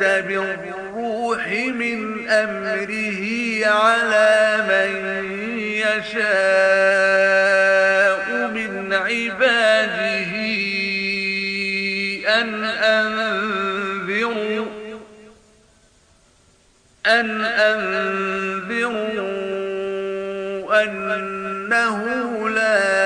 بالروح من أمره على من يشاء من عباده أن أنذروا أن أنذروا أنه لا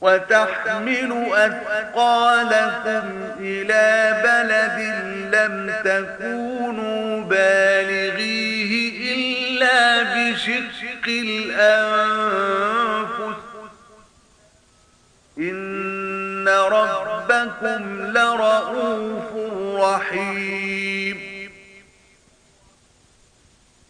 وتحمل أثقالكم إلى بلد لم تكونوا بالغيه إلا بشق الأنفس. إن ربكم لرؤوف رحيم.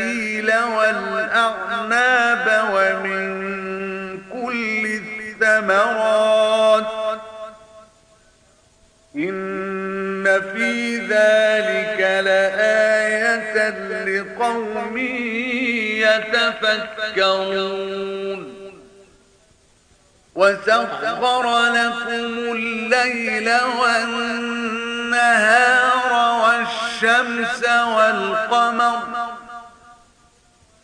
النخيل والأعناب ومن كل الثمرات إن في ذلك لآية لقوم يتفكرون وسخر لكم الليل والنهار والشمس والقمر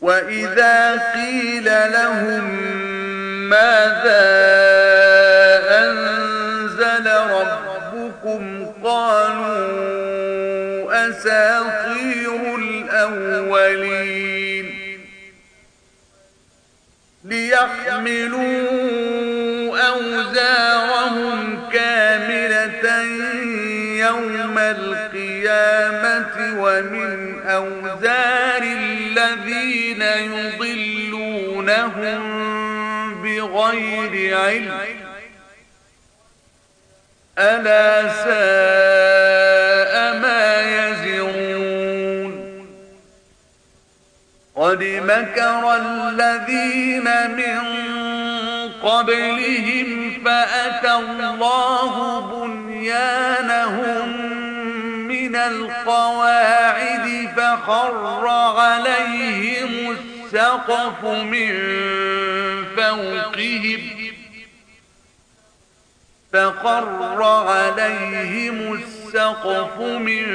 وَإِذَا قِيلَ لَهُم مَّاذَا أَنزَلَ رَبُّكُمْ قَالُوا أَسَاطِيرُ الْأَوَّلِينَ لِيَحْمِلُوا أَوْزَارَهُمْ كَامِلَةً يَوْمَ الْقِيَامَةِ وَمِنْ أَوْزَارِ الذين يضلونهم بغير علم. ألا ساء ما يزرون. قد مكر الذين من قبلهم فأتى الله بنيانهم من القواعد فخر عليهم السقف من فوقهم فقر عليهم السقف من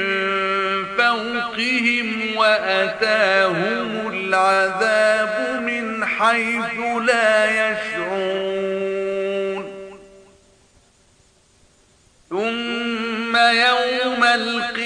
فوقهم وأتاهم العذاب من حيث لا يشعرون ثم يوم القيامة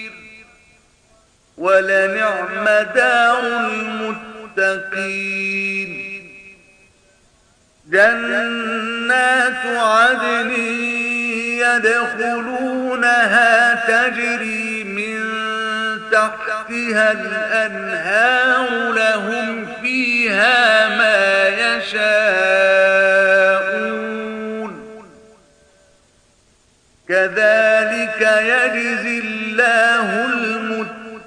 ولنعم دار المتقين. جنات عدن يدخلونها تجري من تحتها الأنهار لهم فيها ما يشاءون. كذلك يجزي الله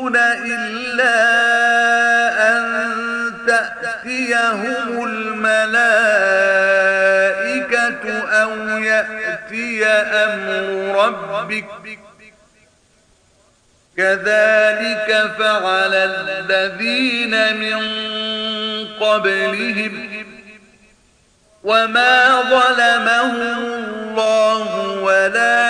يريدون إلا أن تأتيهم الملائكة أو يأتي أمر ربك كذلك فعل الذين من قبلهم وما ظلمهم الله ولا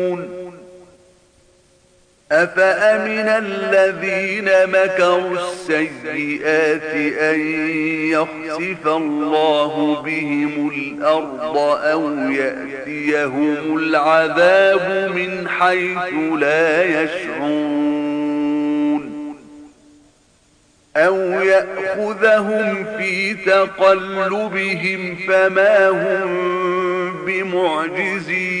أفأمن الذين مكروا السيئات أن يخسف الله بهم الأرض أو يأتيهم العذاب من حيث لا يشعون أو يأخذهم في تقلبهم فما هم بمعجزين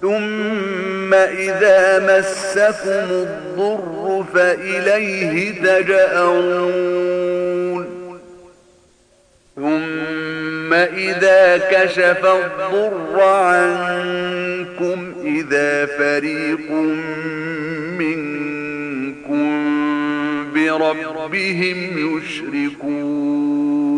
ثم إذا مسكم الضر فإليه تجأرون ثم إذا كشف الضر عنكم إذا فريق منكم بربهم يشركون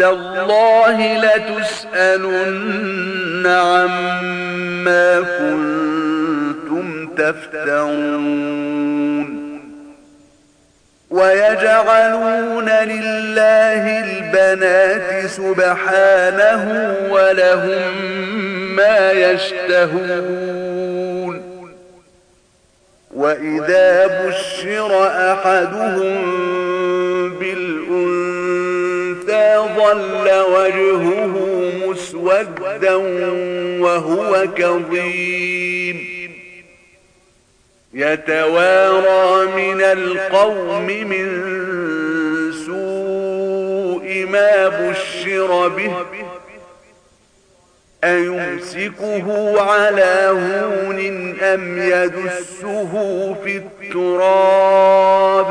تالله لتسألن عما كنتم تفترون. ويجعلون لله البنات سبحانه ولهم ما يشتهون. وإذا بشر أحدهم بالمعنى ظل وجهه مسودا وهو كظيم. يتوارى من القوم من سوء ما بشر به. أيمسكه على هون أم يدسه في التراب؟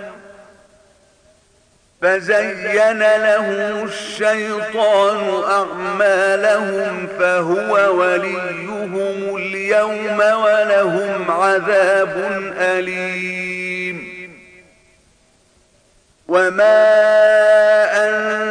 فزين لهم الشيطان أعمالهم فهو وليهم اليوم ولهم عذاب أليم. وما أنت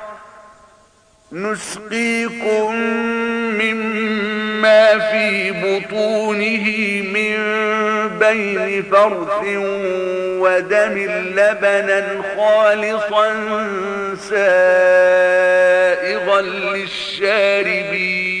نسقيكم مما في بطونه من بين فرث ودم لبنا خالصا سائغا للشاربين.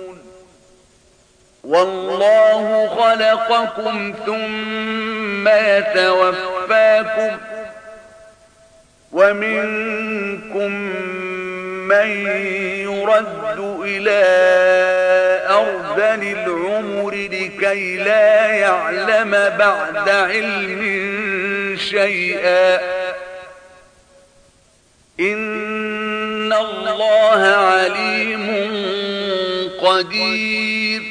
والله خلقكم ثم يتوفاكم ومنكم من يرد إلى أرض العمر لكي لا يعلم بعد علم شيئا إن الله عليم قدير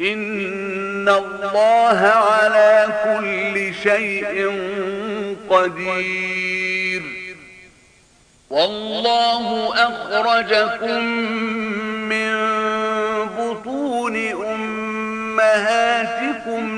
ان الله على كل شيء قدير والله اخرجكم من بطون امهاتكم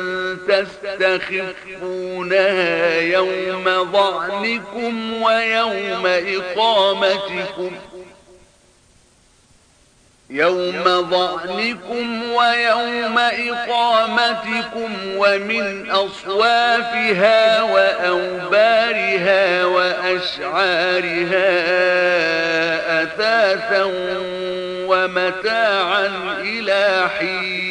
تستخفونها يوم ضعنكم ويوم إقامتكم. يوم ضعنكم ويوم إقامتكم ومن أصوافها وأوبارها وأشعارها أثاثا ومتاعا إلى حين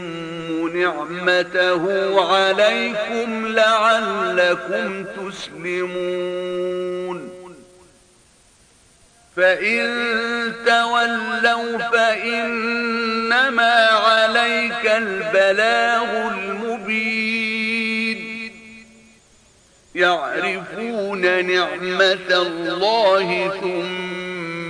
نعمته عليكم لعلكم تسلمون. فإن تولوا فإنما عليك البلاغ المبين. يعرفون نعمة الله ثم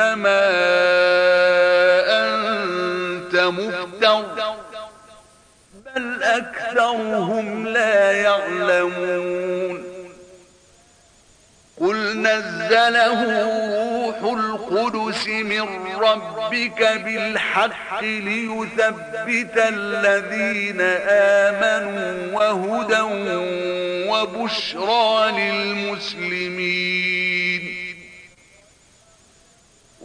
إنما أنت مفتر. بل أكثرهم لا يعلمون. قل نزله روح القدس من ربك بالحق ليثبت الذين آمنوا وهدى وبشرى للمسلمين.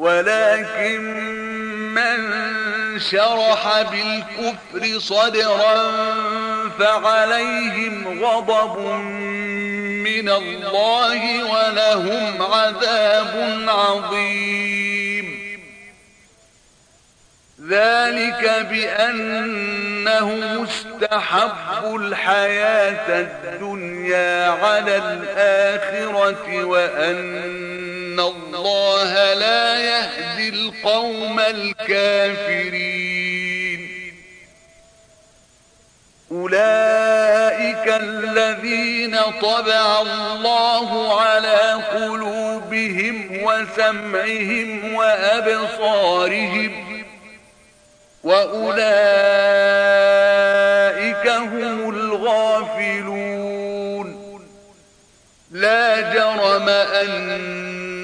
ولكن من شرح بالكفر صدرا فعليهم غضب من الله ولهم عذاب عظيم. ذلك بأنه مستحب الحياة الدنيا على الآخرة وأن ان الله لا يهدي القوم الكافرين اولئك الذين طبع الله على قلوبهم وسمعهم وابصارهم واولئك هم الغافلون لا جرم أنهم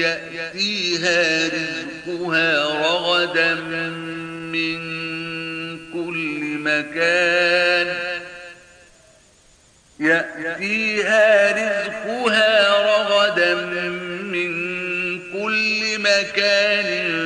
يأتيها رزقها رغدا من كل مكان. يأتيها رزقها رغدا من كل مكان.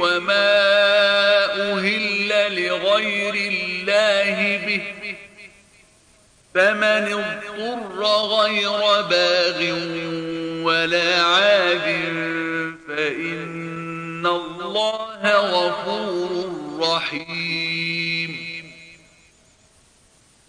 وما أهل لغير الله به فمن اضطر غير باغ ولا عاد فإن الله غفور رحيم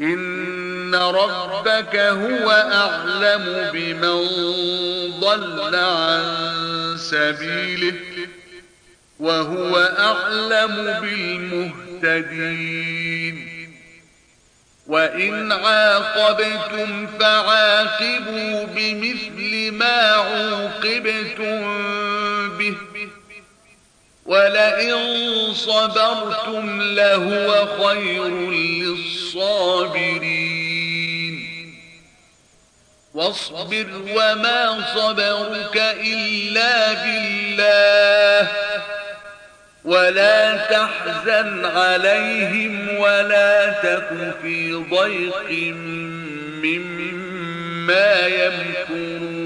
إن ربك هو أعلم بمن ضل عن سبيله وهو أعلم بالمهتدين وإن عاقبتم فعاقبوا بمثل ما عوقبتم به ولئن صبرتم لهو خير للصابرين. واصبر وما صبرك إلا بالله. ولا تحزن عليهم ولا تكن في ضيق مما يمكرون.